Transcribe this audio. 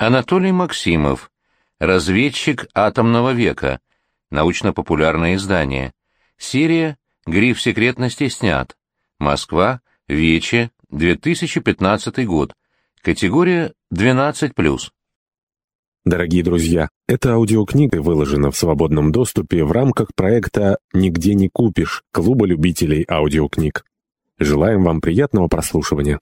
Анатолий Максимов. Разведчик атомного века. Научно-популярное издание. Серия «Гриф секретности» снят. Москва. Вече. 2015 год. Категория 12+. Дорогие друзья, эта аудиокнига выложена в свободном доступе в рамках проекта «Нигде не купишь» Клуба любителей аудиокниг. Желаем вам приятного прослушивания.